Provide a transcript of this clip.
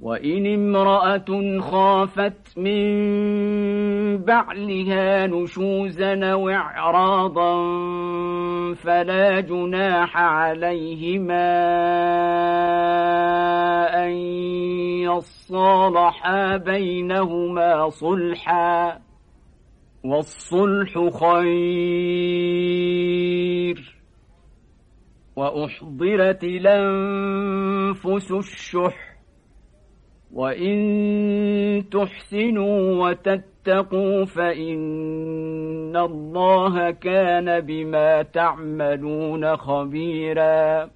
وإن امرأة خافت من بعلها نشوزا وإعراضا فلا جناح عليهما أن يصالحا بينهما صلحا والصلح خير وأحضرت الأنفس الشح وإن تحسنوا وتتقوا فإن الله كان بما تعملون خبيراً